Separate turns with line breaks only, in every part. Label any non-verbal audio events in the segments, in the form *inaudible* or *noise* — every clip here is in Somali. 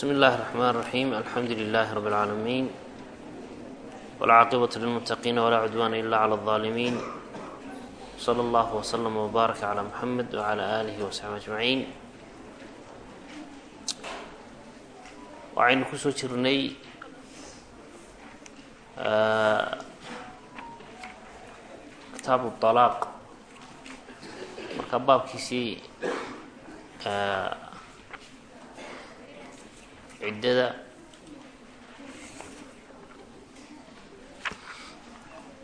bsmi اllahi الرحmn الرaحيم alxamdu لlah رb العaalمين wاlcaaqibaة lلmتقiin wlaa cudwana ila عlى الظالمين slى اllah وslm وbaarak عlى mحamed وعlى آlih وsaxbi أجmaعin waxaynu kusoo jirnay kitaabu الطalaaq marka baabkiisii ciddada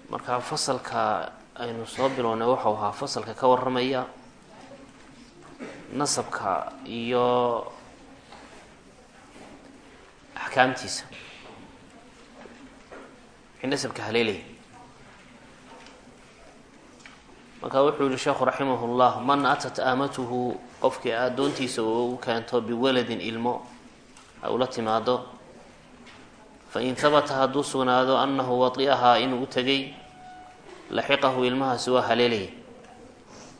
marka fasalka aynu soo bilownay waxau ahaa fasalka ka warramaya nasabka iyo axkaamtiisa. Wixii nasabka haleelaya. Marka wuxuu yihi sheekhu raximah llah man atat aamatuhu qofkii addoontiisa uu u keento biwaladin ilmo ula timaado fain habata hadduu sugnaado annahu wadi'ahaa inuu u tegay laxiqahu ilmahaasi waa haleelaya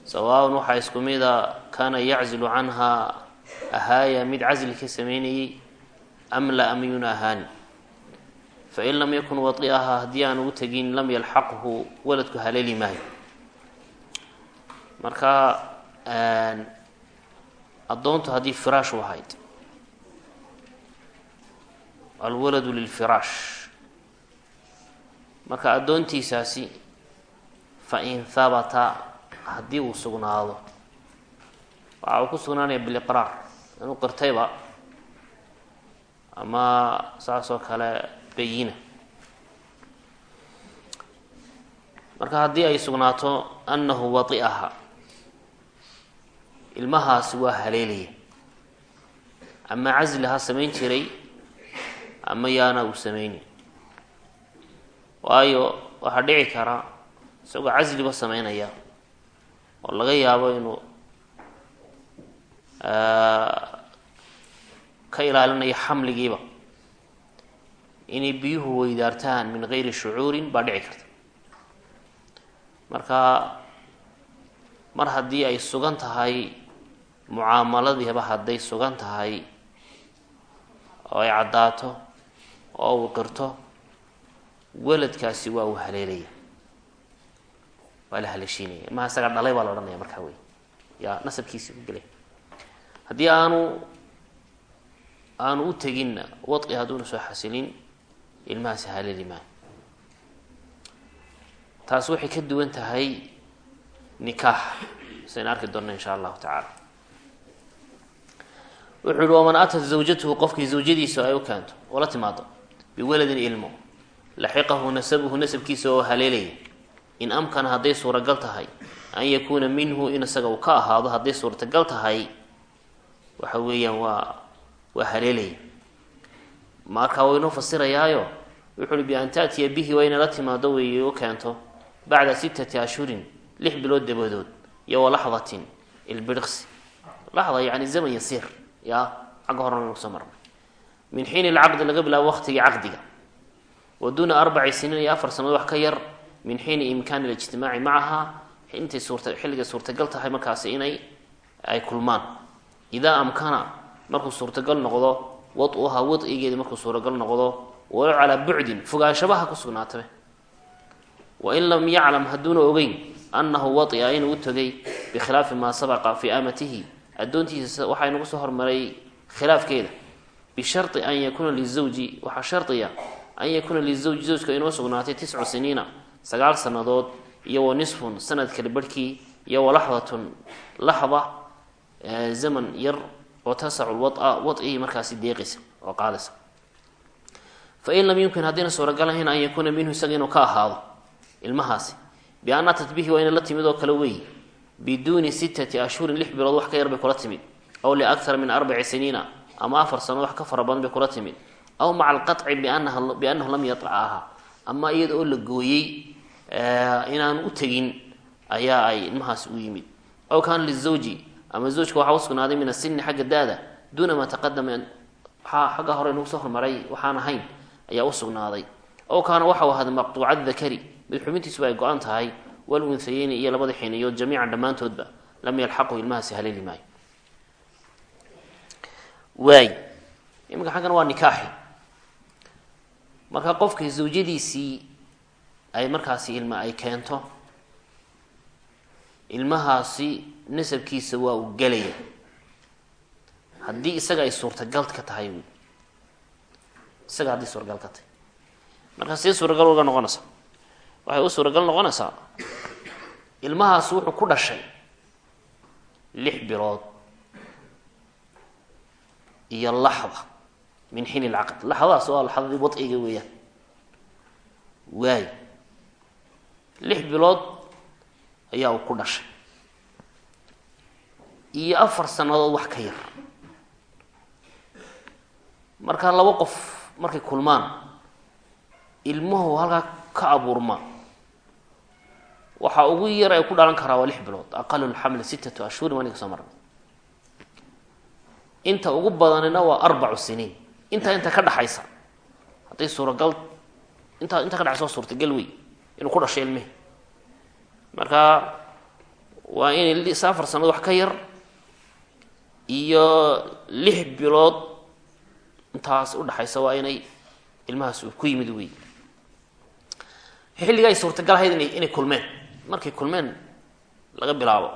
sawaaun waxaa isku mida kaana yaczilu canhaa ahaaya mid casli ka sameynayay am la am yuna ahaani fain lam yakun wadi'ahaa haddii aan ugu tegin lam yalxaqhu waladku haleeli maayo. Marka addoontu haddii firaash u ahayd alwaladu lilfiraash. Marka addoontiisaasi fa in habata haddii uu sugnaado waxa uu ku sugnaanaya biliqraar inuu qirtayba ama saas oo kale bayina. Marka haddii ay sugnaato annahu wadi'aha. Ilmahaasi waa haleelaya. Ama casli ha samayn jiray ama yaana uu sameyni waayo waxaa dhici kara isagoo casliba sameynaya oo laga yaabo inuu ka ilaalinayo xamligiiba. Inay biyuhu weydaartaan min gayri shucuurin baa dhici karta. Marka mar haddii ay sugan tahay mucaamaladiiba hadday sugan tahay oo ay caddaato oo uu qirto weladkaasi waa uu haleelaya. Waa la haleeshiinaya maha isagaa dhalay baa la odhanaya markaa wey yaa nasabkiisii ku gelay haddii aanu aanu u teginna wadqi hadduuna soo xasilin ilmahaasi haleeli maayo taas waxay ka duwan tahay nikaax saynu arki doonna insha allahu tacaala. Wuxuu yihi waman atat zawjatuhu qofkii zawjadiisa ay u keento oo la timaado biwaladin ilmo. Laxiqahu nasabuhu nasabkiisa oo haleelaya in amkana hadday suuragal tahay an yakuuna minhu in isaga uu ka ahaado hadday suurtagal tahay waxa weeyaan waa waa haleelaya marka waa inoo fasirayaayo wuxu uhi bian taatiya bihi waa inay la timaado weeye u keento. Bacda sittati ashhurin lix bilood dabadood iyo wa laxdatin ilbirqsi. Laxda yani zaman yasiir ya xagga horena nagu min xiini lcaqdi laga bilaabo waqtigii caqdiga. Wa duuna arbaci siniin iyo afar sanadood wax ka yar min xiini imkaani lijtimaaci macaha intay suurta xilligay suurtagal tahay markaasi inay ay kulmaan. Idaa amkana markuu suurtagal noqdo wad-uhaa wad-igeedi markuu suuragal noqdo walow calaa bucdin fogaanshabaha ku sugnaatabe wain lam yaclam hadduuna ogeyn annahu wadia inuu u tegay bikhilaafi maa sabaqa fii amatihi addoontiisa waxaa soo hormaray khilaafkeeda bishari an yakuuna lizawji waxaa shardiya an yakuuna lizawji zawjka inoo sugnaatay tiscu siniina sagaal sannadood iyo wa nisfun sanad kale barhkii iyo wa laxdatun laxda zaman yar oo tasacu lwada wadcigii markaasi deeqaysa oo qaadaysa fain lam yumkin haddiina suuragal ahayn an yakuuna minhu isaga inuu ka ahaado ilmahaasi bian atat bihi waa ina la timid oo kale weeye biduuni sittati ashhurin lix bilood wax ka yar bay kula timid aw liakthara min arbaci siniina ama afar sano wax ka fara badan bay kula timid. Aw maca alqaطci bianahu lam yatacaha ama iyada oo la gooyey inaan u tegin ayaa ay ilmahaasi u yimid. Aw kaana lizawji ama zawjka waxaa usugnaaday min asini xagga da-da duuna maa taqadama xagga hore nagu soo hormaray waxaan ahayn ayaa usugnaaday aw kaana waxau ahaaday maqtuuca dakari mid xubintiisuba ay go-an tahay walunhayeyni iyo labada xiniyood jamiican dhammaantoodba lam yalxaqu ilmahaasi haleeli maayo waay iminka xaggan waa nikaaxi. Marka qofka zawjadiisii ay markaasi ilma ay keento ilmahaasi nasabkiisa waa uu gelaya. Haddii isaga ay suurtagal ka tahay wy isaga haddii suuragal ka tahay. Marka see suuragal uga noqonaysaa waxay u suuragal noqonaysaa ilmahaas wuxuu ku dhashay lix bilood iyo laxda min xin ilcaqd laxdadaas waa laxdadii wadciga weeyaan. Waay. Lix bilood ayaa uu ku dhashay. Iyo afar sannadood wax ka yar. Marka laba qof markay kulmaan ilmuhu halkaa ka abuurma. Waxaa ugu yar ay ku dhalan karaa waa lix bilood aqalu lxamli sittatu ashhurin waa ninka soo marnay inta ugu badanina waa arbacu siniin. Intaa inta ka dhaxaysa. Hadday suuragal intaa inta ka dhaxaysa waa suurtagal wey inuu ku dhashay ilmihi marka waa in afar sanad wax ka yar iyo lix bilood intaas udhaxaysa waa inay ilmahaas uu ku yimid wey xilliga ay suurtagal ahayd ina inay kulmeen. Markay kulmeen laga bilaabo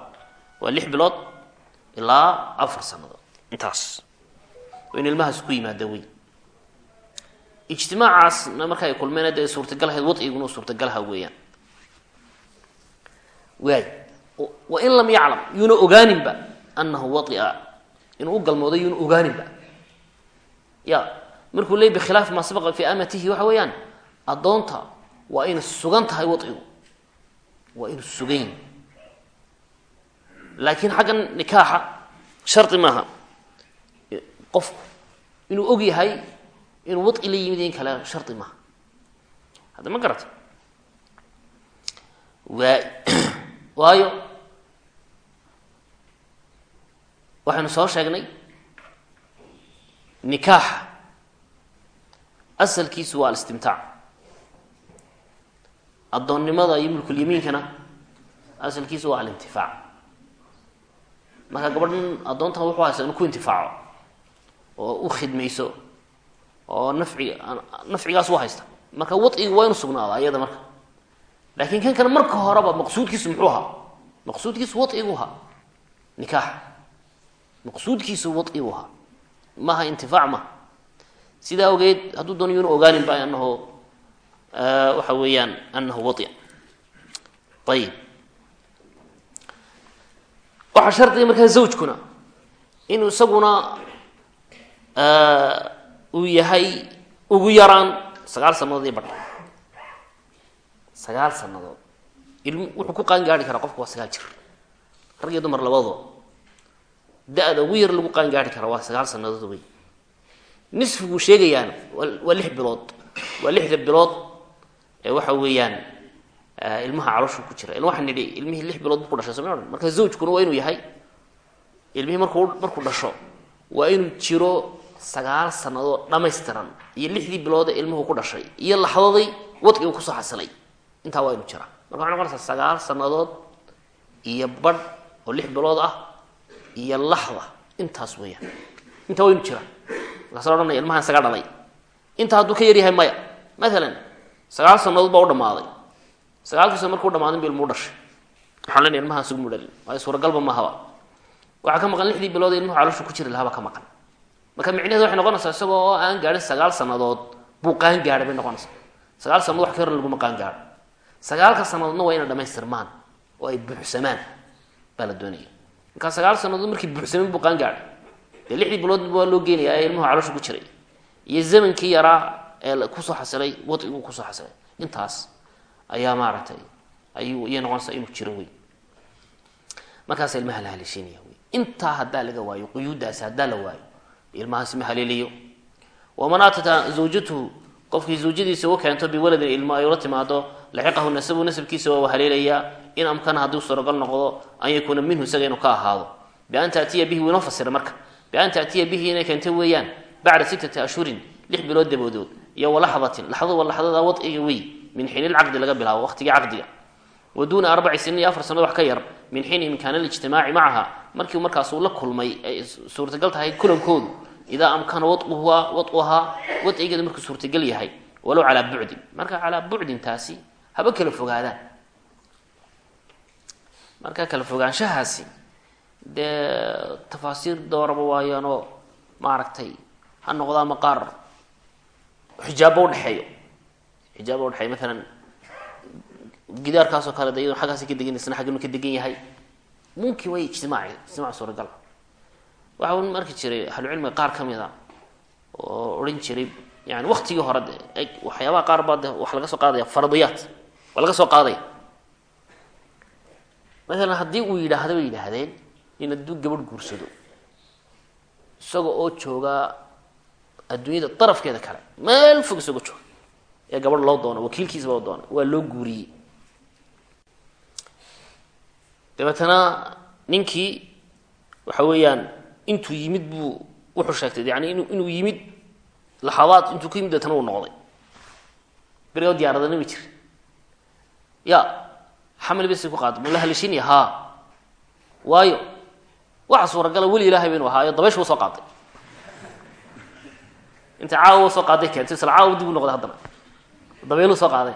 waa lix bilood ilaa afar sanadood intaas. Waa in ilmahaas ku yimaada wey ijtimaacaasna marka kulmeen dee suurtagal ahayd wadciguna suurtagalaha weeyaan. Waay wa in lam yaclam yuuna ogaaninba anahu waia inuu u galmoodo yuuna ogaaninba. Ya markuu leey bikhilaaf maa sabaqa fi amatihi waxa weeyaan addoonta waa ina sugan tahay wadcigu waa inu sugan yihi laakiin xaggan nikaaxa shardi maaha qofku inuu og yahay inuu wadci la yimid in kale shardi maaha. Hadda ma garata waa *clears throat* waayo waxaynu soo sheegnay nikaaxa asalkiisu waa alistimtaac. Addoonnimada iyo mulkulyamiinkana asalkiisu waa alintifaac. Marka gabadhan addoontan wuxuu haysta inu ku intifaaco oo u khidmayso oo nafci nafcigaas u haysta. Marka wadciga waa inu sugnaada ayada marka. Laakiin kan kale marka horeba maqsuudkiisu muxuu ahaa? Maqsuudkiisu wadcigu ahaa. Nikaaxa maqsuudkiisu wadcigu ahaa. Maaha intifaac maha sidaa awgeed hadduu doono yunu ogaanin ba anahu waxa weeyaan anahu waia ayib waxaa shardiga markaa zawjkuna inuu isaguna uu yahay ugu yaraan sagaal sanadood iyo badha sagaal sanadood ilm wuxuu ku qaan gaari karaa qofku waa sagaal jir. Rag iyo dumar labadoo. Da-da ugu yar lagu qaan gaari karaa waa sagaal sanadood wey nisfiguu sheegayaana waa lix bilood. Waa lixda bilood ee waxa weeyaan ilmaha calooshu ku jira. Waxaan nidhi ilmihii lix bilood bu ku dhashay soma odhan marka zawjkuna waa inuu yahay. Ilmihii markuu markuu dhasho waa inuu jiro sagaal sanadood dhamaystiran iyo lixdii biloodee ilmuhu ku dhashay iyo laxdaday wadci uu ku soo xasilay. Intaa waa inuu jiraa. Marka waxay noqonaysaa sagaal sanadood iyo badh oo lix bilood ah iyo laxda intaas weeyaan. Intaa waa jiraa. Markaasa la odhanaya ilmahan isaga dhalay. Intaa hadduu ka yaryahay maya. Maalan sagaal sanadood baa u dhamaaday sagaalkii sano markuu dhamaadan ba ilmuu dhashay. Waxaan leenahay ilmahaan sugu mudhalin waayo suuragalba mahaba waxaa ka maqan lixdii bilood ee ilmuhu calooshu ku jiri lahaaba ka maqan marka micnaheedu waxay noqonaysaa isagoo oo aan gaadhin sagaal sanadood buu qaan gaadhay bay noqonaysaa. Sagaal sanadood wax ka yaran laguma qaan gaadho sagaalka sanadoodna waa inay dhamaystirmaan oo ay buuxsamaan baa la doonaya markaa sagaal sanadood markii buuxsamin buu qaan gaadhay dee lixdii bilood waa loo geenayaa ee ilmuhu calooshu ku jiray. Iyo zamankii yaraa ee ku soo xasilay wadciguu ku soo xasilay. Intaas ayaa maaragtay ayuu iyay noqonaysaa inuu jiro wey markaasa ilmaha la haleeshiinaya intaa haddaa laga waayo quyuuddaasi haddaa la waayo ilmahaasi ma haleelayo waman aatata zawjatuhu qofkii zawjadiisa u keento biwaladin ilmo ay ula timaado laxiqahu nasabu nasabkiisa waa haleelayaa in amkana hadduu suuragal noqdo an yakuuna minhu isaga inuu ka ahaado. Bian taatiya bihi winoo fasira marka. Bian taatiya bihi inay keento weeyaan bacda sittati ashhurin lix bilood daboodood iyo walaxdatin laxdo wa wadciga wey min xiin ilcaqdi laga bilaabo waqtigii caqdiga. Wa duuna arbaci siniin iyo afar sanad wax ka yar min xiini imkaana alijtimaaci macaha markii markaasuu la kulmay ay suurtagal tahay kulankoodu idaa amkana waduha waduhaa wadcigeeda markuu suurtagal yahay walow calaa bucdin marka calaa bucdin taasi haba kala fogaadaan. Marka kala fogaanshahaasi dee tafaasiir dooraba waayaanoo maaragtay ha noqdaa ma qaar xijaabo udhexeeyo xijaabo udhexeeyo maalan gidaarkaasoo kale de iyadon xaggaasi ka degan isna xagganu ka degan yahay mumkin way ijtimaaci ijtimaac suuragal waxa un marki jiray ahlucilmiga qaar ka mid a oo odhan jiray yani waktigii hore de waxyaabaha qaar baa de waxa laga soo qaadaya faradiyaat waa laga soo qaadaya maalan haddii uu yidhaahdo bay yidhaahdeen in hadduu gabadh guursado. Isaga oo joogaa adduunyada darafkeeda kale meel fog isagoo jooga. Ee gabadh loo doono wakiilkiisa loo doono waa loo guuriyey dabeetana ninkii waxa weeyaan intuu yimid buu wuxuu sheegtay yani inu inuu yimid laxadaad intuu ka yimid uu noqday. Berigoo diyaaradana ma jira ya xamli basi ku qaada ma la halishinaya haa waayo waxa suuragala weli ilaahay baynu ahaayo dabaysha wa soo qaaday inta caawa soo qaaday keentay isla caawa dib u noqday haddana. Dabeelu soo qaaday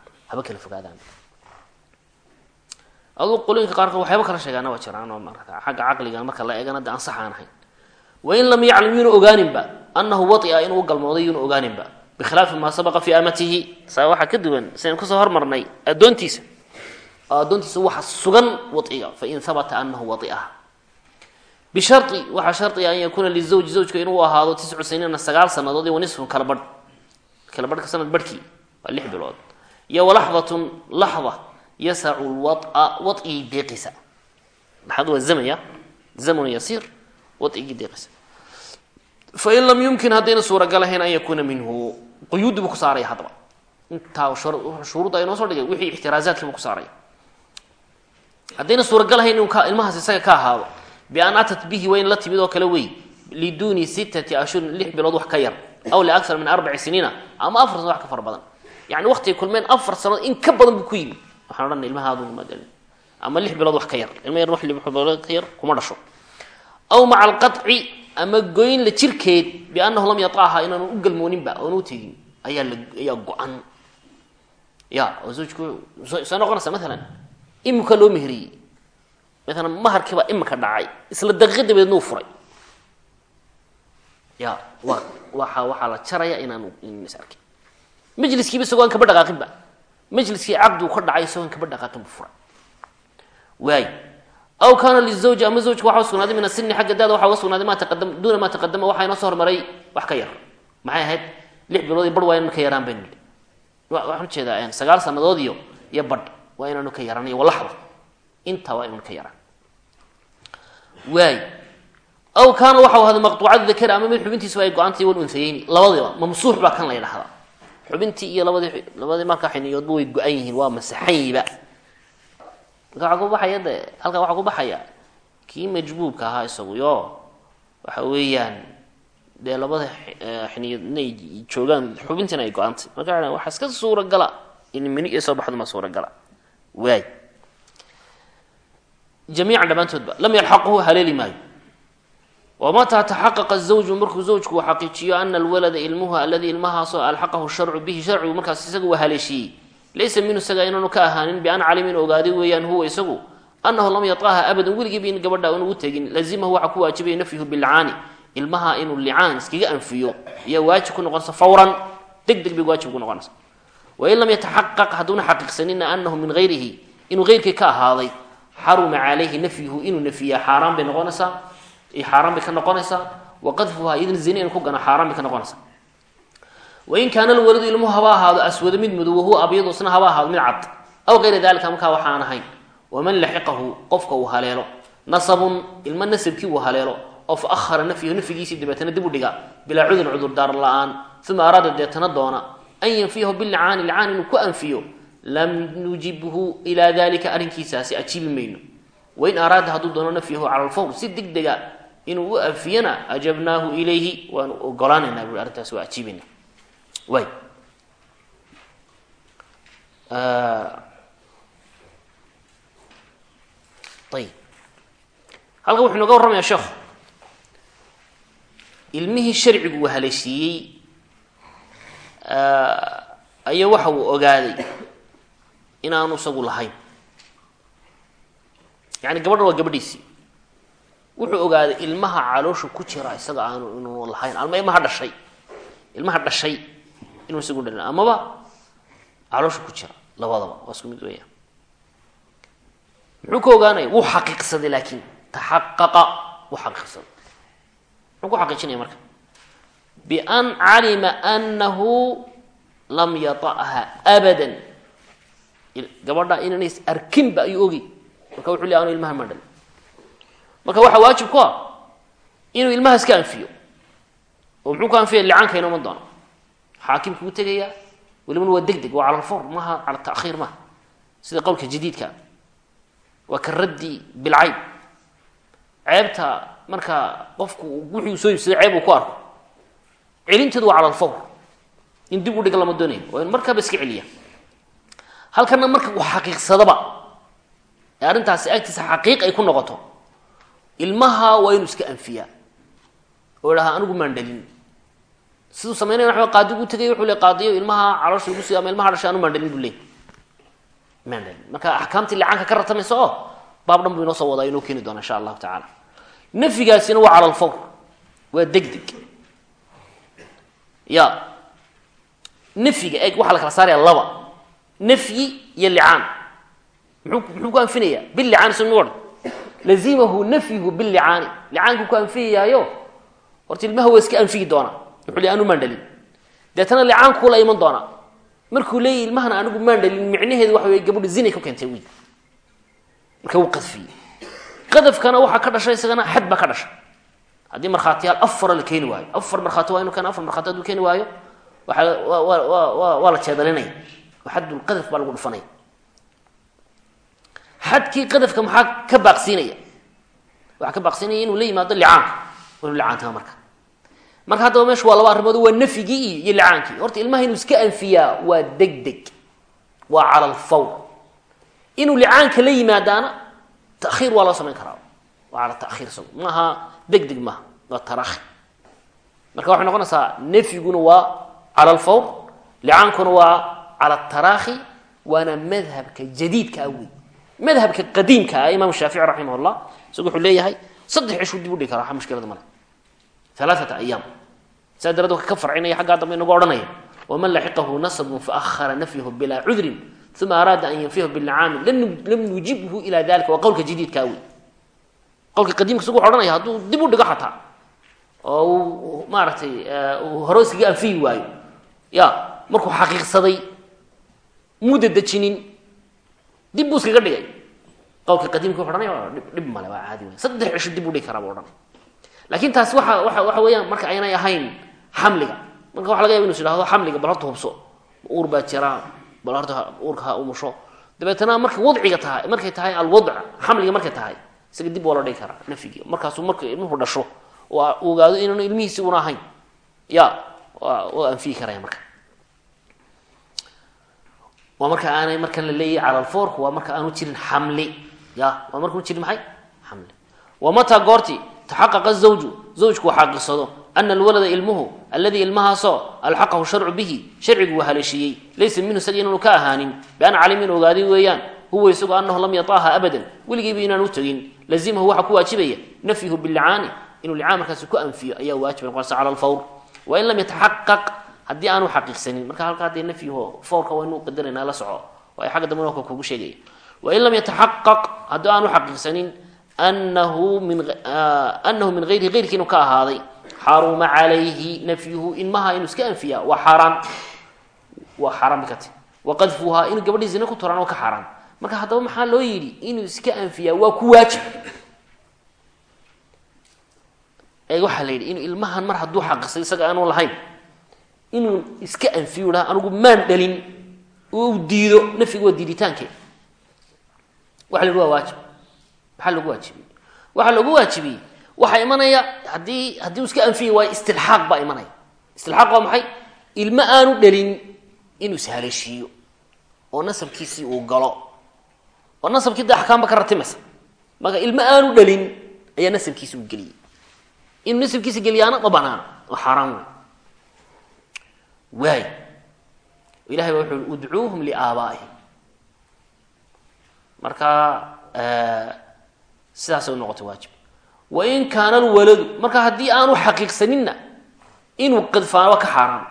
haba kala fogaadaan. Aduu qolooyinka qaarkood waxyaaba kala sheegaana waa jiraan oo marka xagga caqliga marka la eegana de ansax aan ahayn wain lam yaclam yuuna ogaaninba anahu waia inuu galmooday yuuna ogaaninba. Bikhilaafi maa sabaqa fi amatihi saa waxaa ka duwan sidayn ku soo hormarnay addoontiisa. Oo addoontiisa sugan waiga fain habata anahu waiaha bishari waxaa shardiga an yakuuna lizawji zawjka inuu ahaado tiscu siniina sagaal sanadood iyo wanisfun kala badh sanad badhkii waa lix bilood iyo walaxdatun laxda yasacu lwaa waigii deeqisa laxda waa zamaya zamun yasiir waigii deeqisa fain lam yumkin haddayna suuragal ahayn an yakuuna minhu. Quyuudi buu ku saaraya haddaba. Intaa shuruudda inoo soo dhigay wixii ixtiraazaadkiibu ku saaraya haddayna suuragal ahayn inuu ilmahaas isaga ka ahaado bian atat bihi waa in la timid oo kale sittati ashhurin lix bilood wax ka yar aw liakar min arbaci siniina ama afar sano wax ka badan yani waktigay kulmeen afar sanood in ka badan buu ku yimid waxaan odhanay ilmahaadu magalin ama lix bilood wax ka yar ilma yar wax ka yar kuma dhasho aw maca alqaطci ama goyn la jirkeed biannahu lam yataaha inaanu u galmooninba oona u tegin ayaa ayaa go-an ya oo zawjku soo noqonaysa maalan imika loo meheriyey maalan maharkiibaa imika dhacay isla daqiiq dabeedna furay ya wa waa waxaa la jaraya inaanu is arkin majliskiiba isagoo aan kaba dhaqaaqinba majliskii caqdigu ka dhacay isagoo aan kaba dhaqaaqin bu furay. Waay aw kaana lizawji ama zawjka waxa usugnaaday min asini xagga daada waxa uga sugnaaday ma taqadama duuna ma taqadama waxaa inoo soo hormaray wax ka yar. Maxay ahayd? Lix bilood iyo bar waa inaanu ka yaraan baynu nidhi waxaan u jeedaa sagaal sanadood iyo iyo badh waa inaanu ka yaraan iyo walaxda intaa waa inaanu ka yaraan. Waay aw kaana waxau ahaaday maqtuucada dakari ama mid xubintiisu ay go-antay wal unsayeyni labadiiba mamsuux baa kan la ydhahdaa xubintii iyo labadii labadii markaa xiniyoodba way go-an yihiin waa masaxanyiba marka waxaa ku baxaya de halkaa waxaa ku baxaya kii majbuubka ahaa isagu yo waxa weeyaan dee labada xiniyood inay joogaan xubintiina ay go-antay marka waxaa iska suuragala in mini iyo soo baxduma suuragala. Waay. Jamiican dhammaantoodba lam yalxaquhu haleeli maayo wamataa taxaqaqa zawju markuu zawjku uu xaqiijiyo ana alwalada ilmuha alladii ilmahaasoo alxaqahu sharcu bihi sharcigu markaas isaga waa haleeshiiyey laysa minhu isaga inaanu ka ahaanin bian calima in ogaaday weeyaan huwa isagu. Anahu lam yataaha abadan weligiiba in gabadha aan ugu tegin. Lazimahu waxaa ku waajibaya nafyuhu bilcaani ilmaha inuu licaan iskaga anfiyo. Iyo waajib ku noqonaysa fawran deg deg bay waajib ku noqonaysa. Wain lam yataxaqaq hadduuna xaqiiqsanina anahu min hayrihi inuu heyrkii ka ahaaday xaaraan bay ka noqonaysaa. Waqadfuhaa idin zina inu ku gano xaaraan bay ka noqonaysaa. Wain kaana alwaladu ilmuhu haba ahaado aswado mid mudo wahuwa abyadu isna haba ahaado mid cad aw kayra dalika markaa waxaan ahayn. Waman laxiqahu qofka uu haleelo. Nasabun ilmo nasabkii uu haleelo. Oo fa ahara nafyahu nafyigiisii dabeetana dib u dhiga. Bilaa cudurin cudurdaar la'aan. Uma araada deetana doona. An yanfiyahu bilicaani licaan inuu ku anfiyo. Lam nujibhu ilaa dalika arrinkiisaasi ajiibi mayno. Wain araada hadduu doono nafyahu cala lfawr si deg inuu u anfiyana ajabnaahu ilayhi waanu ogolaanaynaa bui arrintaas waa ajiibina way. Ayib halkan wuxuu inooga warramaya sheekhu ilmihii sharcigu uu haleeshiiyey ayaa waxa uu ogaaday inaanu isagu lahayn. Yani gabadhan waa gabadhiisii wuxuu ogaaday ilmaha caloosha ku jira isaga aanu inuu lahayn ama ilmaha dhashay. Ilmaha dhashay inuu isagu dhalin amaba caloosha ku jira labadaba waa isku mid weeyaan. Muxuu ka ogaanaya wuu xaqiiqsaday laakiin taxaqaqa wuu xaqiiqsaday. Muxuu ku xaqiijinaya marka bian calima anahu lam yata'ha abadan. Gabadha inaanays arkinba ayuu ogi. Marka wuxuu le anu ilmaha ma dhalin marka waxaa waajib ku ah inuu ilmahaas ka anfiyo. Oo muxuu ka anfiyaya licaanka inooma doono. Xaakimku u tegayaa welibana waa deg waa cala maaha cala takhiir maaha. Sida qowlka jadiidka. Waa ka raddi bilcayb. Ceebta marka qofku wuxuu soo iibsaday ceeb uu ku arko. Celinteedu waa cala in dib u dhiga lama doonayo waa in markaaba iska celiya. Halkana marka uu xaqiiqsadaba arrintaasi agtiisa xaqiiq ay ku noqoto ilmaha waa inuu iska anfiyaa. Oo idhaha anigu maan dhalin. Siduu samaynaya waxba qaadigu tegay wuxuu le qaadiyo ilmaha caloosha igu si ama ilmaha dhashay anu dhalin buu leey dhalin. Marka axkaamtii licaanka ka ratamaysa oo baab dhan buu soo wadaa inoo keeni doona insha allahu tacaala. Nafyigaasina waa cala alfawr waa deg ya nafyiga eeg waxaa la kala saaraya laba. Nafyi iyo licaan. Muxuu muxuu ku anfinayaa? Billicaan isagnu odhan lazimahu nafyuhu bilicaani licaanku ku anfiyayaayo horta ilmaha waa iska anfiyi doonaa wuxuu le anu maan dhalin deetana licaankuu la iman doonaa markuu leeyahy ilmahana anigu maan dhalin micnaheedu waxa wey gabadhu zinay ku keentay wiil marka wuu qadfiyey qadafkana waxaa ka dhashay isagana xad baa ka dhashay. Haddii markhaatiyaal afara la keeni waayo afar markhaati waa inu keena afar markhaati haduu keeni waayo waxaa wa wa wa wa waa la jeedalinaya dhufanaya xadkii qadafka maxaa ka baaqsiinaya? Waxaa ka baaqsiinaya inuu la yimaado licaanka. Inuu licaantama marka. Marka haddaba meesha waa laba arrimood waa nafyigii iyo licaankii horta ilmaha inuu iska anfiyaa waa deg deg waa cala inuu licaanka la yimaadaana takhiir waa loo samayn karaa. Waa cala takhiir isagu. Maaha deg deg maaha. Waa tarakhi marka waxay noqonaysaa nafyiguna waa cala licaankuna waa cala tarakhi waana madhabka jadiidka awey madhabka qadiimka ah imaam shaafici raximah isagu wuxuu leeyahay saddex cishuu dib u dhigi kara mushkilada male alaaata ayaam saa darad ka farcinaya xaggaa dambe inagu odhanaya waman laxiqahu nasabun faahara nafyahu bilaa cudrin uma araada an yanfiyahu bilicaami lam nujibhu ila dalika waa qowlka jadiidkaa wey qowlka qadiimka isagu wuxu ohanaya hadduu dib u dhigo xataa oo uu iskaga anfiyi waayo ya markuu xaqiiqsaday muda dejinin dib buu iskaga dhigay. Qowlka qadiimka ohanaya dhib male waa caadi wey saddex cisho dib u dhigi karaa buu odhanaya laakiin taasi waa waa waxa weeyaan marka aynay ahayn xamliga. Marka waxa laga yaba inu is ihahdo xamliga bal horta hubso. Uur baa jiraa bal horta uurka ha umusho dabeetana marka wadciga tahay markay tahay alwadc xamliga markay tahay isaga dib waa la dhigi karaa nafyigi markaasuu marka ilmuhu dhasho oo ogaado inaanu ilmihiisi una ahayn. Ya waa anfiyi karaya marka waa marka aanay markan la leeyahy cala alfork waa marka aanu jirin xamli. Ya waa markanu jirin maxay? Xamli. Wa goorti? Taxaqaqa zawju. Zawjku uu xaqiiqsado ana alwalada ilmuhu alladii ilmahaasoo alxaqahu sharcu bihi. Sharcigu uu haleeshiiyey laysa minhu isaga inaanu ka ahaanin. Bian calim in ogaaday weeyaan. Huwa isagu anahu lam yataaha abadan. Weligiiba inaan u tegin lazimahu waxaa ku waajibaya nafyuhu bilicaani inuu licaan ku anfiyo ayaa waajiba noqonaysa cala wain lam yataxaqaq haddii aanu xaqiiqsanin marka halka haddee nafyuhu fawrka waa inuu qadarayna la soco. Oo xagga dambe ka kugu sheegaya wain lam yataxaqaq haddii aanu xaqiiqsanin anahu min anahu min ayrihi eyrkii inuu ka ahaaday. Xaruma calayhi nafyuhu ilmaha inuu iska anfiya waa xaaraan waa xaaraan bikati waqadfuhaa inuu gabadhii zina ku turaan waa ka xaaraan marka haddaba maxaa loo yidhi? Inuu iska anfiyaa waa ku waajib. Ee waxaa la yidhi inuu ilmahan mar hadduu xaqisay isaga aanu lahayn inuu iska anfiyo dhaha anigu maan dhalin oo uu diido nafyiga waa diiditaanke. Waxa la yidhi waa waajib. Maxaa lagu waajibiyey waxaa lagu waajibiyey waxaa imanaya haddii haddii uu iska anfiyi waayo istilxaaq baa imanaya. Istilxaaq waa maxay? Ilmo aanu dhalin inuu ishaleeshiiyo oo nasabkiisii uu galo. Oo nasabkii de axkaamba ka ratimaysa marka ilmo aanu dhalin ayaa nasabkiisi u geliyey inuu nasabkiisa geliyaana ma banaana oo xaaraan waay ilahay baa wuxu udcuuhum liaabaa'ihim. Marka sidaasay u noqotay waajib. Wain kaana alwaladu marka haddii aanu xaqiiqsaninna inuu qadfaana waa ka xaaraan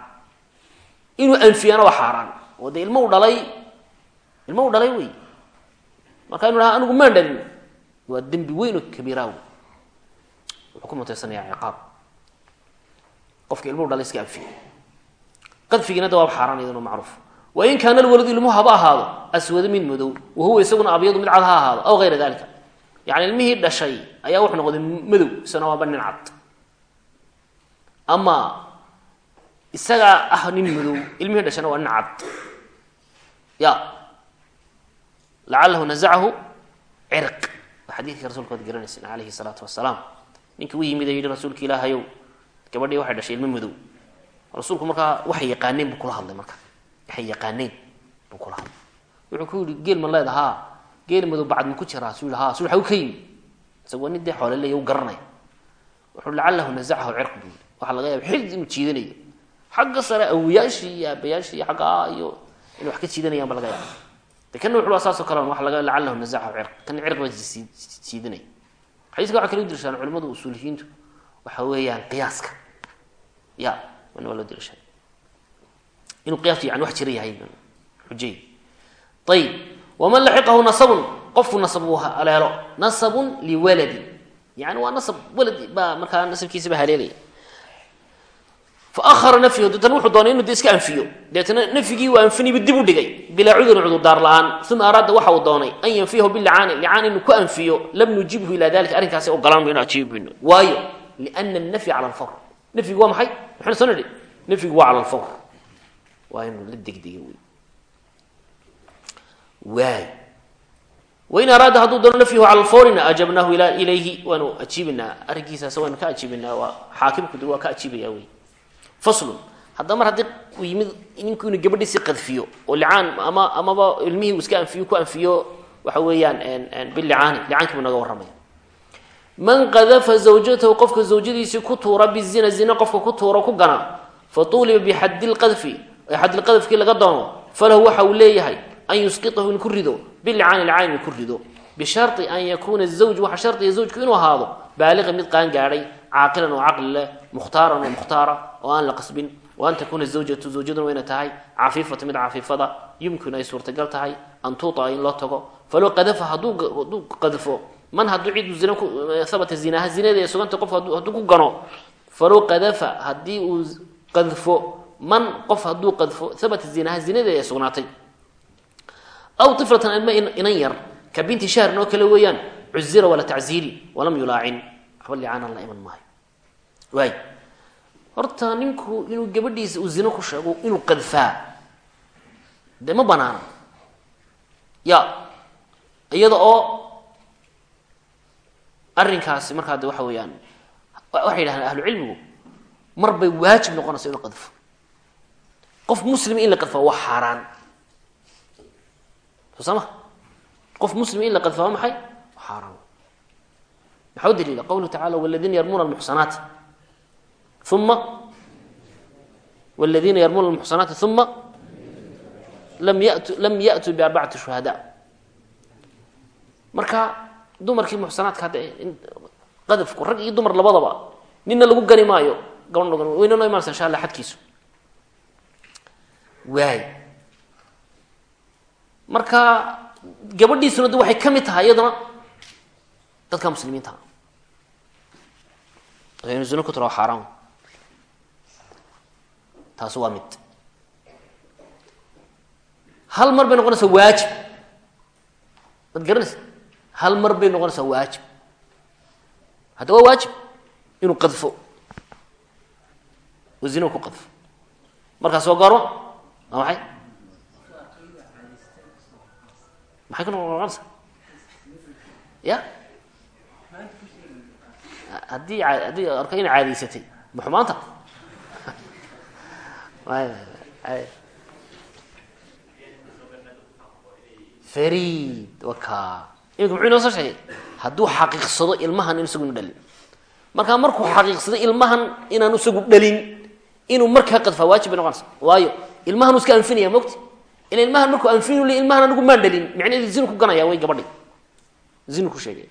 inuu anfiyana waa xaaraan oo dee ilmo u dhalay ilmo u dhalay wey. Marka inu dhaha anigu maan dhalin. Waa dembi weyn oo kabiiraa wey. Wuxuu ku mutaysanayaa ciqaab. Qofka ilmo u dhalay iska anfiya qadfigiina da waaba xaaraan iyaduna macruuf. Wain kaana alwaladu ilmuhu haba ahaado aswado mid madow wahuwa isaguna abyadu mid cad ha ahaado aw hayra dalika yani ilmihii dhashay ayaa wuxuu noqday madow isagana waaba nin cad. Ama isagaa ah nin madow ilmihii dhashayna waa nin cad. Ya. Lacalahu nazacahu cirq. Waa xadiidkii rasuulka waad alayhi salaatu wasalaam ninkii u yimid rasuulka ilaahayow gabadhii waxay dhashay ilmo madow rasuulku markaa waxay yaqaaneen buu kula hadlay marka. Waxay yaqaaneen buu kula hadlay. Wuxuu ku yihi geel ma leeda haa geel madow bacd ma ku jiraa su yihi ha su waxa u ka yimi isagoo nin dee xoole leeya u garanaya wuxuu lacalahu nazacahu cirq buu yii waxaa laga yaaba xid inuu jiidanayo. Xagga sare awiyaashii iyo aabayaashii xaggaa iyo inay wax ka jiidanayaan ba laga yaaba de kana wuxu waa saasoo kale waa laga lacalahu nazacahu cirq kana cirq baa jiidanaya xadiiska waxa kale u dirshaan culimadu usuuliyiintu waxa weeyaan qiyaaska. Ya mana waa loo dirshaa inuu qiyaasku yani wax jira yahay xujay ayib waman laxiqahu nasabun qofku nasab uu haleelo nasabun liwaladin yani waa nasab walad baa markaa nasabkiisaba haleelaya faahara nafyahu deetana wuxuu doonay inuu de iska anfiyo. Deetana nafyigii waa anfiniba dib u dhigay bilaa cudurin cudurdaar la'aan. Uma araada waxa uu doonay an yanfiyahu bilicaani licaan inuu ku anfiyo lam nujibhu ila dalika arrinkaasi ogolaan mayno ajiibino waayo liana alnafya cala alfawr nafyigu waa maxay? Maxaynu soo nidhi nafyigu waa cala alfawr waa inuu la degdega wey waay. Wain araada hadduu doono nafyahu cala alfawrina ajabnaahu ilayhi waanu ajiibinaa. Arrinkiisaas waanu ka ajiibinaa. Waa xaakimku waa ka ajiibaya wey faslun. Haddaba mar haddii uu yimid ninku inuu gabadhiisi qadfiyo oo licaan ama amaba ilmihii uu iska anfiyo ku anfiyo waxa weeyaan bilicaani licaanki buu naga warramaya man qadafa zawjatahu qofka zawjadiisii ku tuura bizina zina qofka ku tuura ku gana. Fa tuuliba bixaddi lqadfi ee xaddilqadfkii laga doono falahu waxa uu leeyahay an yusqitahu in ku rido. Bilicaani licaani in ku rido. Bishari an yakuuna zawj waxa shardiga zawjku inuu ahaado baaliqan mid qaan gaadhay caaqilan oo caqli leh mukhtaaran oo mukhtaara oo aan la qasbin. Wa an takuuna zawjatu zawjaduna wayna tahay cafiifata mid cafiifada. Yumkinu ay suurtagal man hadduu cidu zina habata zinaha zinada ee suganta qofku hadduu ku gano falow qadafa haddii uu qadfo man qof hadduu qadfo habata zinaha zinada ee sugnaatay aw iflatan ilma inan yar ka binti shahrin oo kale weeyaan cuzira wala tacziiri walam yulaacin. Waxba licaanaan la iman maayo. Waay. Horta ninku inuu gabadhiisa uu zino ku sheego inuu qadfaa. Dee ma banaana ya iyada oo arrinkaasi markaa de waxa weeyaan waxay yidhahdeen ahlu cilmigu mar waajib noqonaysa inuu qadfo. Qof muslima in la qadfaa waa xaaraan. Soo qof muslima in la qadfaa waa maxay? Xaaraan. Maxaa daliila? Qawluhu tacala waladiina yarmuuna almuxsanaati uma waladiina yarmuuna almuxsanaati uma lam yatu lam ya'tuu biarbacati shuhada marka dumarkii muxsanaadka hadda qadafku rag iyo dumar labadaba nina lagu gani maayo gabadh lagu wayna noo imanaysa insha allah xadkiisu. Waay. Marka gabadhiisuna de waxay ka mid tahay iyaduna dadka muslimiinta. Inu zino ku tira waa taasi waa mid. Hal mar bay noqonaysaa waajib. Maad garanaysa hal mar bay noqonaysaa waajib. Hadda waa waajib inuu qadfo. Oo zina ku qadfo. Markaas waa goormo waa maxay maxay ku noqonaysa ya? Haddii haddii arko ina caadaysatay. Ma xumaanta *laughs* farid waka imika muxuu inoo soo sheegay. Hadduu xaqiiqsado ilmahan in isagu inu dhalin. Markaa markuu xaqiiqsado ilmahan inaanu isagu dhalin inuu markaa qadfaa waajib bay waayo. Ilmahan uu iska anfinaya mogti ila ilmahan markuu anfin le ilmahan anigu maan dhalin micnaheedu zinu ku ganaya way gabadhi. Zinu ku sheegay.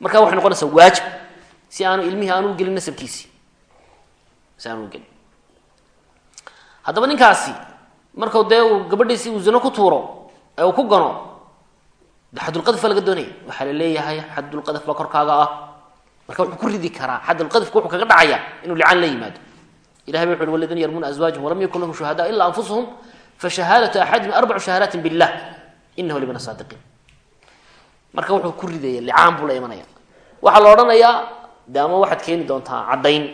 Markaa waxay noqonaysaa waajib si aanu ilmihii aanu gelin nasabkiisii. Si aanu gelin. Haddaba ninkaasi markau dee uu gabadhiisi uu zino ku tuuro ee uu ku gano baa laga doonaya waxaa la leeyahay xadulqadaf korkaaga ah. Marka wuxuu ku ridi karaa xadulqadafka wuxuu kaga dhacaya inuu licaan la yimaado. Ilahay ba wuxu uhi yarmuuna azwaajahum walam yakun lahum shuhada ila anfusuhum fashahaadatu axadihim arbacu shahaadaati billah inahu limin asaadiqiin marka wuxuu ku ridaya licaan buu la imanaya. Waxaa la odhanayaa de waxaad keeni doontaa caddayn.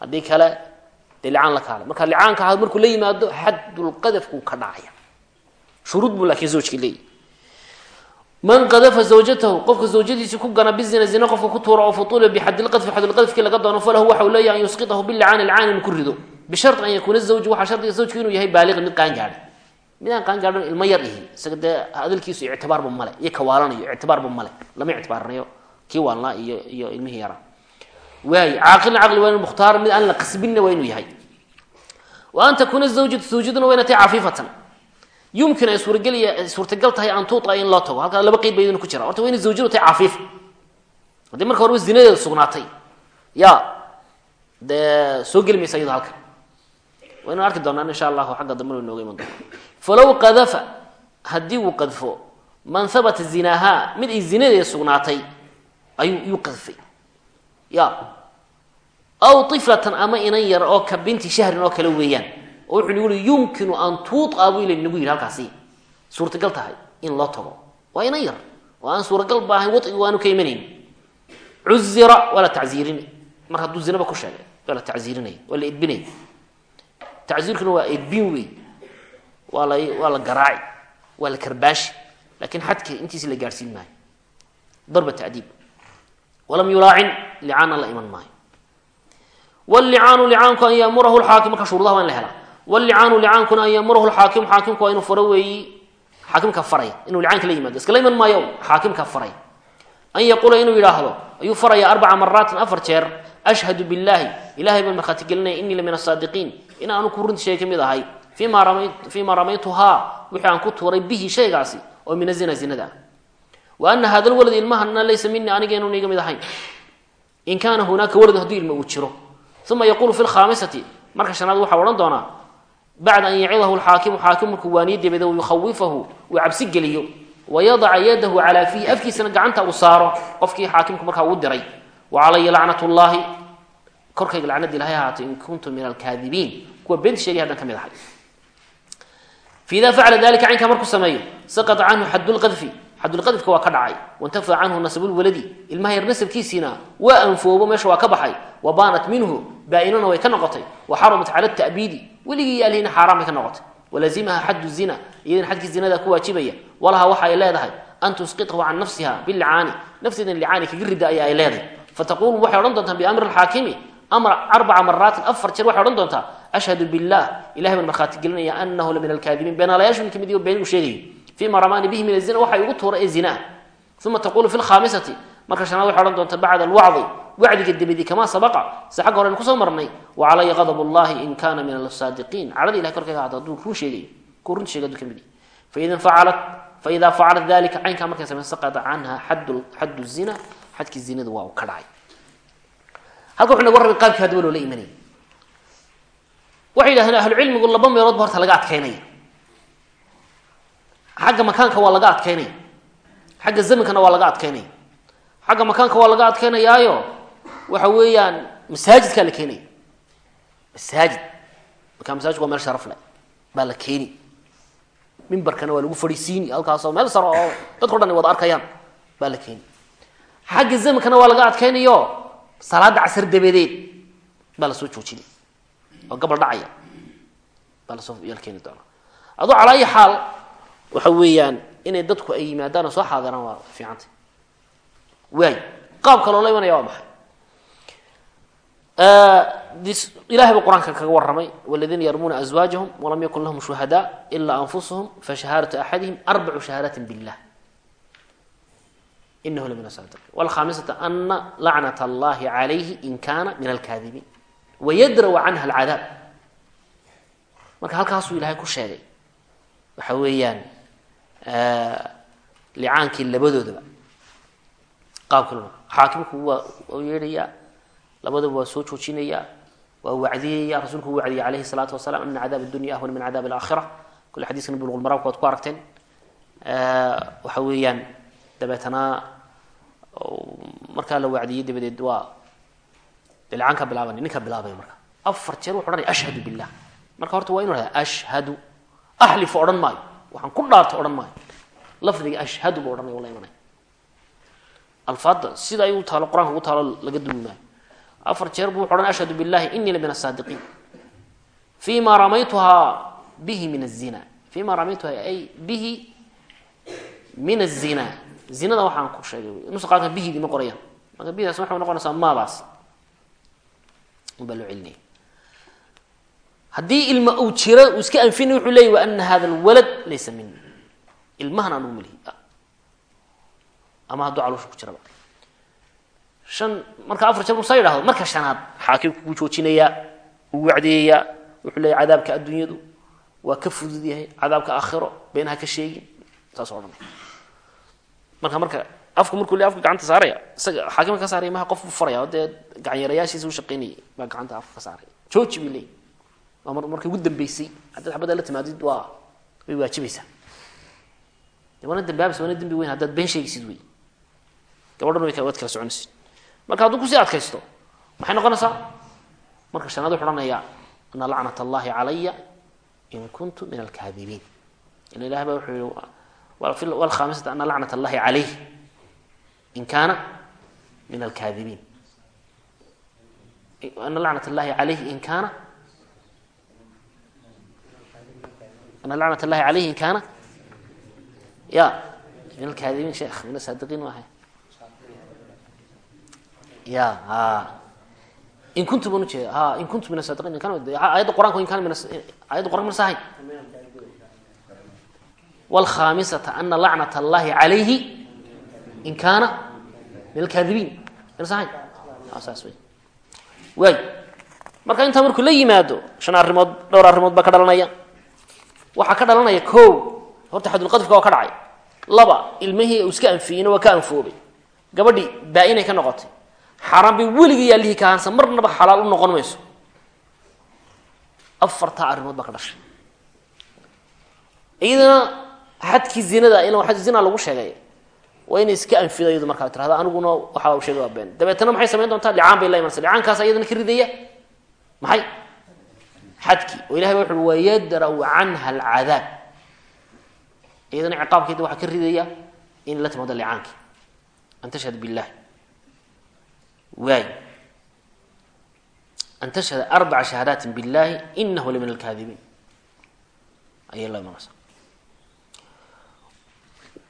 Haddii kale dee licaan la kaala marka licaanka markuu la yimaado xadulqadafkuu ka dhacaya. Shuruud buu laakiin zawjkii leeyahy man qadafa zawjatahu qofka zawjadiisi ku gana bizina zina qofka ku tuura oo futuula bixadilqadfi xadulqadfkii laga doono falahu waxa uu leeyahay an yusqitahu bilicaani licaan inuu ku rido. Bishari an yakuuna zawju waxaa shardiga zawjku inuu yahay baaliqan mid qaan gaadhay. Midaan qaan gaadhan ilmo yar ihi isaga dee hadalkiisu ictibaarba male iyo kawaalanayo ictibaarba male lama ictibaarinayo kii waalnaa iyo iyo ilmihii yaraa waay caaqilna caqli waa inu mukhtaar mid la qasbinna waa inuu yahay. Wa an takuuna zawjatu zawjaduna waa inatay cafiifatan yumkin ay suurtagal tahay an tuuta in loo tago halkaa laba qeyd ba iyaduna ku jira horta waa inay zawjadu tahay cafiif haddii marka horeba zinadeeda sugnaatay ya dee soo geli maysa iyado halkan waynu arki doonaan insha allahu xagga dambe way nooga iman doona falow qadafa haddii uu qadfo man habata zinahaa mid ay zinadeeda sugnaatay ayuu yuu qadfay ya aw iflatan ama inan yar oo ka binti shahrin oo kale weeyaan oo wuxuu nagu yihi yumkinu an tuutaa buu ila nagu yidhi halkaasi. Suurtagal tahay in loo tago. Waa inan yar. Oo aan suuragal baahay wadcigu waanu ka imanayn. Cuzira waa la mar hadduu zinaba ku sheegay waa la tacziirinaya waa tacziirkuna waa edbin wey waa la waa la garaaci waa la karbaashi. Lakin xadka intiisi la gaadhsiin maayo. Darba tadiib walam yulaacin licaana la iman maayo. Wllicaanu licaanku an yamurahu lxaakim marka shurudaha waa in la helaa wllicaanu licaankuna an yamurahu lxaakimu xaakimku waa inuu faro weeyi xaakimka faray inuu licaanka la yimaado iskala iman maayo xaakimka faray an yaquula inuu yidhaahdo ayuu faraya arbaca maraatin afar jeer ashhadu billahi ilahay baan markhaati gelinaya inii la min asaadiqiin in aanu ku runti sheeg ka mid ahay fiima ramaytuhaa wixii aan ku tuuray bihi shaygaasi oo min azina zinada wa ana hada lwalad ilmahana laysa minii aniga inuuna iga mid ahayn in kaana hunaaka walad hadduu ilma uu jiro uma yaqulu fi bacda an yacidahu lxaakimu xaakim markuu waaniye dabeede yukhawifahu uu cabsi geliyo wayadaca yadahu calaa fiihi afkiisana gacanta uu saaro qofkii xaakimku markaa ugu diray wa calaya lacnat llahi korkayga lacnad ilahay ahaatay in kuntu min alkaadibiin kuwa beenta sheegay haddaan ka mid ahay faida facala dalika caynkaa markuu sameeyo saqata canhu xadulqadfi xadulqadfka waa ka dhacay waintafa canhu nasabulwaladi ilmaha yar nasabkiisiina waa anfoobo baa-inuna way ka noqotay. Wa xaramat cala ta'biidi weligii iyo alihina xaaraan bay ka noqotay. Walazimaha xaddu zina. Iyadana xadkii zinada ku waajibaya. Walaha waxa ay leedahay an tusqitahu can nafsiha bilicaani nafteedan licaani kaga rida ayaa ay leedahay. Fataqulu waxay odhan doontaa biamri alxaakimi arbaca maraatin afar jeer waxay odhan doontaa ashhadu billah. Ilahay baan markhaati gelinaya anahu la min alkaadibiin beenaalayaashu ninka mid been uu sheegayo fima ramaani bihi min azina waxa igu tuura ee zinaa uma taqulu wacdiga dabadi kamaa sabaqa. Se xagga horen ku soo marnay wa calaya qadab llahi in kana min asaadiqiin cadhada ilahay korkayga hada hadduu run sheegayo kuu runta sheega haduu ka mid yahy faida facalat dalika caynkaa markay samey saqata canha xaddu zina xadkii zinada waa uu ka halka wuxu naga warramay qaabkii haddaba loola imanaya waxay yidhahdeen ahlucilmigu laba meelood ba horta laga adkeynaya xagga makaanka waa laga adkeynaya xagga zamankana waa laga adkeynaya xagga makaanka waa laga adkeynayaayo waxa weeyaan masaajidkaa la keenaya masaajid. Markaa masaajidku waa meel sharaf leh. Baa la keeni. Mimbarkana waa lagu fadhiisiini halkaasoo meel saro oo dadko dhan ay wada arkayaan baa la keeni. Xagga zamankana waa laga adkeynayo salaada casar dabadeed baa la soo joojinay oo gabal dhacaya baa la soo yalkeeni doonaa adoo calaa ayi xaal waxa weeyaan inay dadku ay yimaadaan oo soo xaadiraan waa fiicantay waay qaabka loola imanaya waa maxay ilahay buu qur'aanka kaga warramay waladiina yarmuuna azwaajahum walam yakun lahum shuhadaa ilaa anfusahum fashahaadatu axadihim arbacu shahaadatin billah. Inahu lamin wlkhamisata ana lacnat allahi calayhi in kana min alkaadibiin wayadraw canha alcadaab marka halkaasuu ilahay ku sheegay waxa weeyaan licaankii labadoodaba xaakimku waa yeedhayaa labadaba waa soo joojinayaa waa wacdiyaya rasuulku wacdiyay alayhi salaatu wasalaam ana cadaab dunya ahwan min cadaab alaakhira kule xadiiskana bulqulmaraamka ku aragteen. Waxa weeyaan dabeetana markaa la wacdiyey dabadeed waa ka bilaabana ninka bilaabaya marka. Afar jeer wuxu ohanaya ashhadu billah. Marka horta waa inu hahda ashhadu. Axlifu odhan maayo. Waxaan ku dhaartay odhan maayo. Lafdiga ashhadu buu odhanaya la imanaya alfaadda sida ay u taalo qur'aanka ugu taalo laga duwi maayo afar jeer buu wuxu odhan ashhadu billahi inii la min asaadiqiin fi ma ramaytuhaa bihi min azina fi ma ramaytuhaa ay bihi min azina zinada waxaan ku sheegay. Bihidi ma qorayaan. Marka bihidaas waxay noqonaysaa maadaas baa haddii ilma uu jiro uu iska anfina wuxuu leeyay wa hada alwalad laysa mini ilmahan aan ugu melihi ama hadduu caloosha ku jiraba shan marka afar jeer musaa yidhahdo marka shanaad xaakimku ku joojinayaa uu wacdeeyayaa wuxuu leeyahy cadaabka adduunyadu waa ka fudud yahay cadaabka aakhiro been ka sheegin saas odhanay marka marka afku markuu le afka gacanta saaraya isaga xaakimka ka saaraya maha qof buu faraya o dee gacanyarayaashiisa u shaqaynayay baa gacanta afka ka saaraya. Jooji bay leeyihi waa mar markay ugu dambeysay haddaad xabadda la timaadid waa way waajibaysaa. Waana dambaabaysa waana dembi weyn haddaad been sheegaysid wey gabadhan waad kala soconaysid marka hadduu ku sii adkaysto maxay noqonaysaa? Marka shanaad wuxu odhanayaa ana lacnat allahi calaya in kuntu min alkaadibiin ila ilahi baa wuxuu yihi wlkhamisata ana lacnat allahi calayh in kaana min alkaadibiin ana lacnat allahi calayhi in kaana ana lacnat allahi calayhi in kaana. Ya min alkaadibiin sheekh min asaadiqiin maahay ya a in kuntu baan ujeeda ha in kuntu min asaadiqiin in kana ayadda qur'anku in kana min ayadda qur'anka ma sahayn wlkhamisata ana lacnat allahi calayhi in kaana min alkaadibiin mina sahayn saas wey waay marka intaa markuu la yimaado shan arrimood dhowr arrimood baa ka ka dhalanaya ko horta ka dhacay. Laba ilmihii iska anfiyeyna waa ka anfoobay gabadhii baa-inay ka noqotay xaaraan bay weligii yaallihii ka haansan marnaba xalaal u noqon mayso. Afartaa arrimood baa ka dhashay. Iyadana xadkii zinada ila zina lagu sheegay. Waa inay iska anfido iyadu markaa tirahda aniguna sheegay waa been. Maxay samayn doontaa? Licaan bay la imanaysa licaankaas iyadana ka ridaya maxay? Xadkii. Oo ilahay ba wuxu wayadraw canha alcadaab. Iyadana ciqaabkeeda waxaa ka ridaya in la timaado licaankii an tashhad billahi waay an tashhada arbaca shahaadaati billahi inahu la min alkaadibiin ayay la imanaysa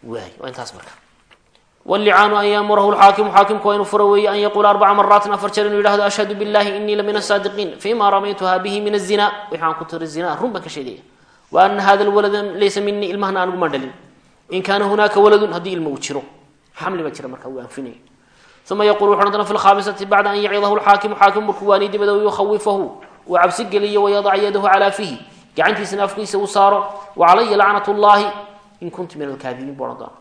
waay waa intaas marka wllicaanu an yaamurahu lxaakimu xaakimku waa inuu furo weeye an yaquula arbaca maraatin afar jeer inuu yidhahdo ashhadu billahi inii la min asaadiqiin fima ramaytuha bihi min azina wixi aan ku tiri zina run baan ka sheegaya wa ana hada lwalada laysa minii ilmahana anigu maan dhalin in kaana hunaaka waladun haddii ilma uu jiro xamli baa jira marka uu anfinaya uma yaqul wuxu odhan fi lkhaamisati bacda an yacidahu lxaakimu xaakim markuu waaniy dibada yukhawifahu uu cabsi geliyo wayadac yadahu calaa fihi gacantiisana afkiisa uu saaro wacalaya lacnat llahi in kuntu min alkaadibiin bu odhan doona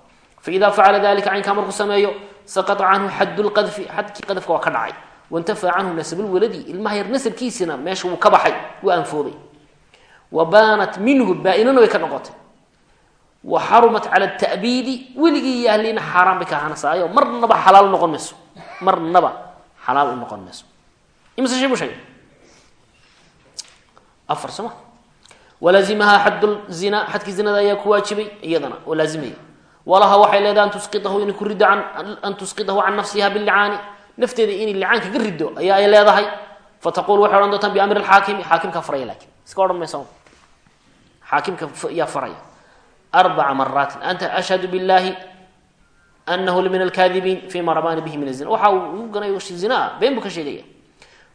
faida facala dalika caynkaa markuu sameeyo saqata canhu xaddu lqadfi xadkii qadafka waa ka dhacay waintafa canhu nasabulwaladi ilmaha yar nasabkiisina meesha wuu ka baxay wuu anfoobay wa baanat minhu baa-inana way ka noqotay wa xarumat cala ta'biidi weligii iyo ahliina xaaraan bay ka ahaanasaayo marnaba xalaal noqon mayso. Marnaba xalaal u noqon mayso. Imise shay buu sheegay? Afar soma walaazimahaa xad zina xadkii zinada ayaa ku waajibay iyadana oo laazimaya. Walaha waxay leedahay an tusqiahu inay ku riddo an tusqidahu can nafsiha bilicaani nafteeda inay licaan kaga rido ayaa ay leedahay. Fataqul waxay odhan doontaan biamri lxaakimi xaakimkaa faraya laakin iska odhan maysa arbaca maraatin anta ashhadu billahi anahu min alkaadibiin fima ramaani bihi min azina waxa uu ganay zinaa been buu ka sheegaya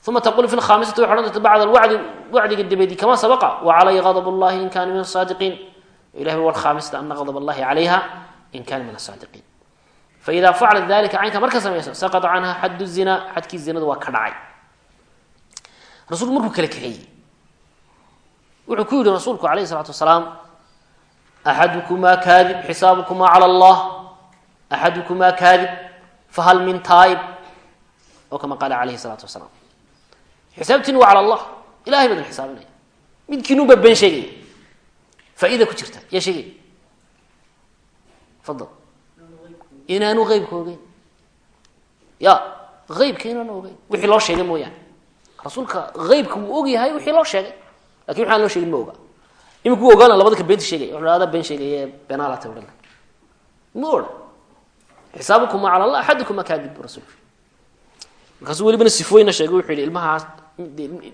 uma taqul fi lkhamisati waxay odhan doonta bacda alwacdi wacdiga dabeedi kama sabaqa wacalaya gadab llahi in kana min asaadiqiin ilahi wlkhamisata ana gadab allahi calayha in kana min asaadiqiin faida faclat dalika caynka marka samayso saqata canha xaddu zina xadkii zinada waa ka dhacay rasuulku markuu kala kaxeeyey wuxuu ku yihi rasuulku alayh isalaatu wasalaam axadukumaa kaadib xisaabukumaa cala allah axadukumaa kaadib fahal min taayib oo kama qaala alayhi salaatu wasalaam xisaabtiinu waa cala allah ilahay baadin xisaabinaya midkiinun baa been sheegaya faa'iida ku jirta yaa sheegaya fadal inaanu eybka ogeyn ya eybka inaanu ogeyn wixii loo sheegay mooyaane rasuulka eybka wuu og yahay wixii loo sheegay laakiin wixi aan loo sheegin ma imika wuu ogaana labada ka beenta sheegaya wuxu ada been sheegaye beenaalata odhan ma odhan xisaabukuma cala allah axadukuma kaadib bu rasulku markaasuu welibana sifooyina sheegay wuxuu yihi ilmahaas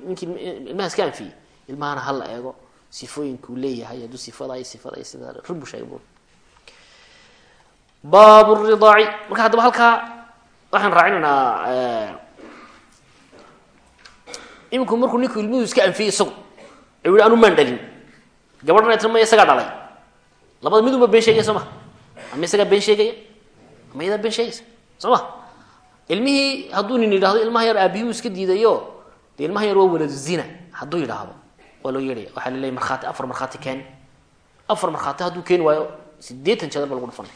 ninkii ilmahaas ka anfiyey ilmahana hala eego sifooyinkuu leeyahay hadduu sifada iyo sifada iyo sida rubu sheegay bu baab ridaaci marka haddaba halkaa waxaan raacinaynaa iminku markuu ninku ilmuhu iska anfiyey isagu u yihi anu maan dhalin gabadhan tirma isagaa dhalay? Labada midunba been sheegaya ma? Ama isagaa been sheegaya ama iyadaa been sheegaysa? Soo ma? Ilmihii nin yidhahdo ilmaha yar aabihii iska diidayo dee ilmaha yar waa waladu zina. Hadduu yidhaahdo waa loo yeedhaya. Waxaa laleeyahy markhaati afar markhaati keeni afar markhaati hadduu keeni waayo sideetan jeedar lagu dhufanay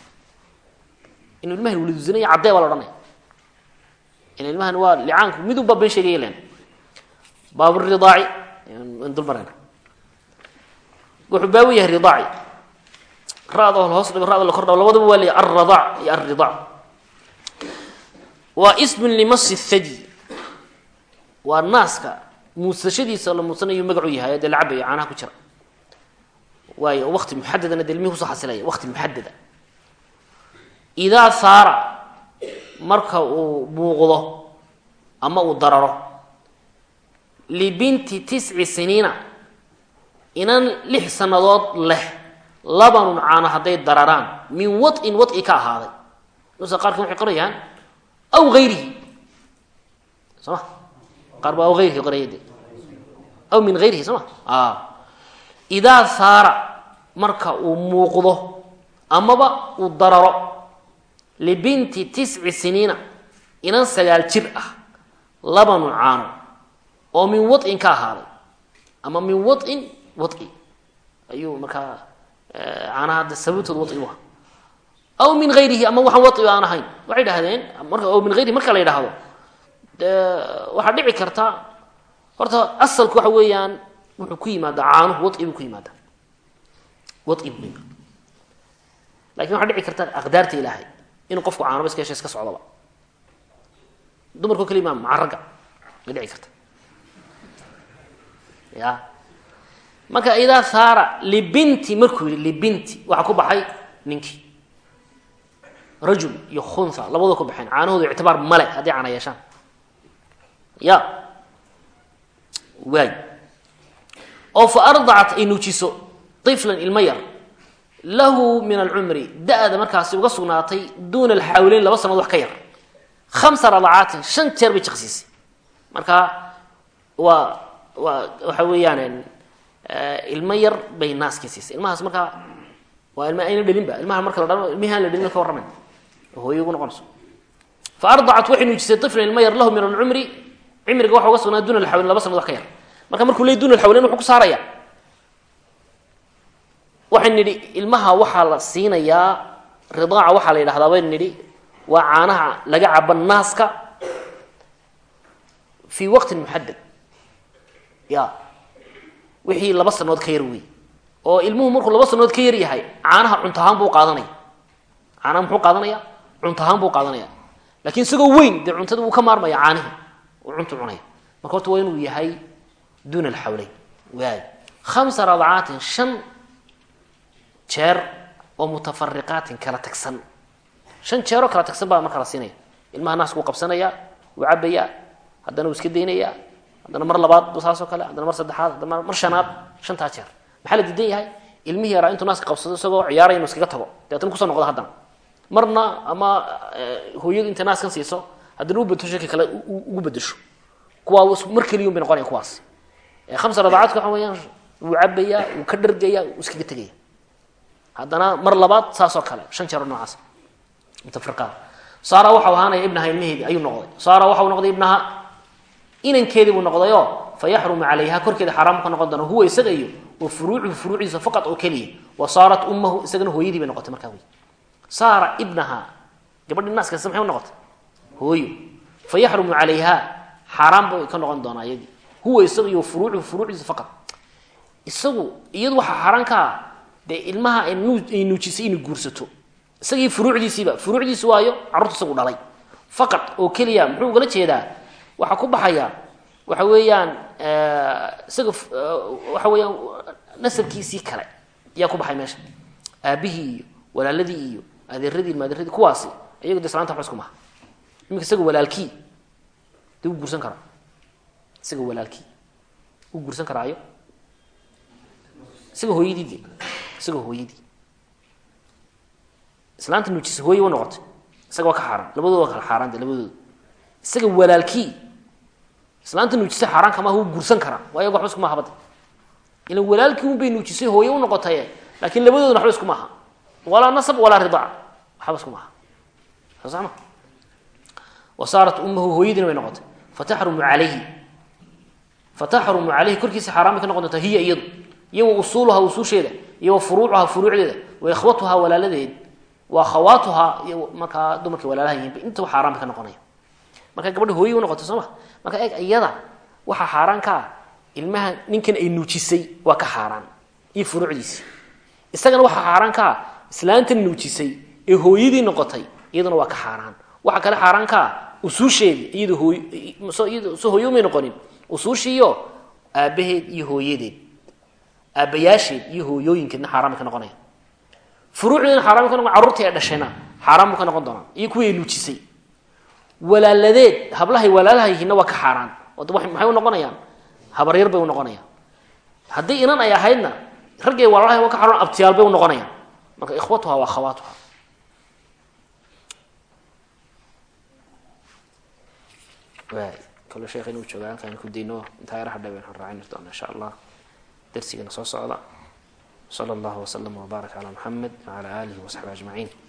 inu ilmahan waladu zina iyo caddee baa la odhanaya in ilmahan waa licaanku midunba been sheegaya len ridaaci n dulmarayna wuxuu baabu yahay ridaaci ra-da hoos dhigo rada la kor dhago labadaba waa leey alradaac iyo alridaac waa ismun limasi thadi. Waa naaska muusashadiisa la muusanayu magacu yahay dee la cabayo caanaha ku jira. Waayo waqti muxadadana dee ilmihi ku soo xasilaya waqti muxadada idaa saara marka uu muuqdo ama uu dararo libinti tisci siniina inan lix sannadood leh labanun caano hadday dararaan min wadin wadi ka ahaaday. Nusa qaarkan waxay qorayaan aw ayrihi soo ma? Qaar aw ayrihi qoraya de aw min ayrihi soo ma? Idaa saara marka uu muuqdo amaba uu dararo libinti tisci siniina inan sagaal jir ah labanun caano oo min wadin ka ahaaday ama min wadin wadi. Ayuu markaa caanaha hadda sababtood wadi u ah aw min ayrihi ama waxaan wadi aan ahayn. Waxay dhahdeen aw min ayrihi marka la yidhaahdo de waxaa dhici karta horta asalku waxa weeyaan wuxuu ku yimaada caanuhu wadi buu ku yimaada. Wadi buu yimaada. Lakin waxaa dhici karta aqdaarta ilaahay inuu qofku caanaba iska hesha iska socdaba. Dumarko keli maa maca ragga dhici karta. Ya marka idaa saara libinti markuu yihi libinti waxaa ku baxay ninkii rajul iyo khunha ku baxeen caanahooda ictibaar male hadday caana yeeshaan. Ya. Waay. Oo fa ardacat ay nuujiso iflan ilma lahu min alcumri da-da markaasi uga sugnaatay duuna alxawleyn laba sanadood wax ka yar. Khamsa radacaatin shan jeer bay marka waa waa waxa ilmo yar bay naaskii siisay. Ilmahaas markaa waa ilma ayna dhalinba ilmaha marka la dhalo ilmihi la dhalin ka warramay hooyo ugu noqonayso. Fa ardacat waxay nuujisay iflan ilma yar lahu min alcumri cimriga waxa uga sugnaa duna alxawleyn laba sanadood wax ka yar. Marka markuu leey duna alxawleyn wuxuu ku saaraya waxay nidhi ilmaha waxaa la siinayaa ridaaca waxaa la yidhahdaa nidhi waa caanaha laga cabo naaska fii waqtin muxadad ya wixii laba sanood ka yar wey oo ilmuhu markuu laba sanood ka yar yahay caanaha cunto ahaan buu qaadanaya. Caanaha muxuu qaadanaya? Cunto ahaan buu qaadanaya. Lakin isagoo weyn dee cuntada wuu ka maarmaya caanihi uu cuntu cunaya. Marka horta waa inuu yahay duuna alxawleyn waay khamsa radcaatin shan jeer oo mutafariqaatin kala tagsan. Shan jeeroo kala tagsan baa markaa la siinaya. Ilmaha naaskuu qabsanaya wuu cabayaa haddana wuu iska daynayaa haddana mar labaad bu saasoo kale haddana mar saddexaad haddana mar shanaad shantaa jeer. Maxaa la diidan yahay? Ilmihii yaraa intuu naaska qabsado isagoo ciyaaraya inu iskaga tago. Deetana ku soo noqdo haddana marna ama hooyadu intay naaskan siiso haddana u bedesho ka kale ugu bedesho kuwaa mar keliyun bay noqonaya kuwaas. Hamsa radacaadka waxa weyaan wuu cabayaa wuu ka dhargaya wuu iskaga tegaya haddana mar labaad saasoo kale shan jeero noocaas. Mutafriqaad saara waxau ahaanaya ibnaha ilmaheedii ayuu noqday. Saara waxau noqday ibnaha inankeedii buu noqdayo fa yaxrumu calayha korkeeda xaaraam ka noqon huwa isaga iyo wa furuucuhu furuucdiisa faqad oo keliya wa saarat ummahu isagana hooyadii bay noqotay markaa wey saara ibnaha gabadhii naaskaasi maxay u noqotay? Hooyo. Fa yaxrumu calayha xaaraan bay ka noqon doonaa iyadii huwa isaga iyo furuucuhu furuucdiisa faqad isagu iyadu waxaa xaaraan ka ah dee ilmaha ay nuujisay inay guursato. Isagii furuucdiisiiba furuucdiisi waayo carruurta isagu dhalay. Faqad oo keliya muxuu ugala jeedaa waxaa ku baxaya waxa weeyaan isaga waxa weeyaan nasabkiisii kale ayaa ku baxay meesha. Aabihii iyo walaaladii iyo adeeradii maaderadii kuwaasi iyagu de islaanta waxba isku maha iminka isaga walaalkii dee wuu guursan karaa. Isaga walaalkii wuu guursan karaayo. Isaga hooyadii de isaga hooyadii. Islaanta nuujisa hooye wa noqotay. Isaga waa ka xaaraan labadooda kala xaaraan de labadooda. Isaga walaalkii islaanta nuujisay xaaraan kama wuu guursan karaa waayo waxba isku maha bada ila walaalkii un nuujisay hooye u noqotaye laakiin labadoodana waxba isku maaha walaa nasab walaa ridaac waxba isku maaha soo sama wa saarat ummahu hooyadiina bay noqotay. Fataxrumu calayhi fataxrumu caleyhi korkiisa xaaraan bay ka noqon doontaa hiya iyadu. Iyo wa usuuluhaa usuusheeda. Iyo wa furuucuhaa furuucdeeda. Wa ikhwatuhaa walaaladeed. Wa akhawaatuhaa iyo markaa walaalaha yihiinba intaba xaaraan ka noqonaya marka gabadha hooye u noqotay soo ma? Marka eeg iyada waxaa xaaraan ka ah ilmaha ninkan ay nuujisay waa ka xaaraan iyo furuucdiisi. Isagana waxaa xaaraan ka ah nuujisay ee hooyadii noqotay iyaduna waa ka xaaraan. Waxaa kale xaaraan ka ah usuusheedi iyada hooy so hooye noqonin usuushiiyo aabbaheed iyo hooyadeed aabbayaasheed iyo hooyooyinkeedna xaaraan ka noqonaya. Furuucdeedna xaaraan bay ka noqon carruurtii ay dhashayna xaaraan ka noqon doonaa iyo kuwii ay nuujisay walaaladeed hablahay walaalaha yihiinna waa ka xaaraan. Oo maxay u noqonayaan? Habaryar bay u noqonayaan. Haddii inan ay ahaydna raggay walaalahay waa ka xaaraan abtiyaal bay u noqonayaan. Marka ikhwatuha waa akhawaatuha kale sheekh inuu jooga halkaan ku dayno intaa yaraha dhawe waxaan raacin doona insha allah. Darsigana soo socda. Sala allahu waslama wbaarak calaa muxamed wacala aalihi wasaxbi ajmaciin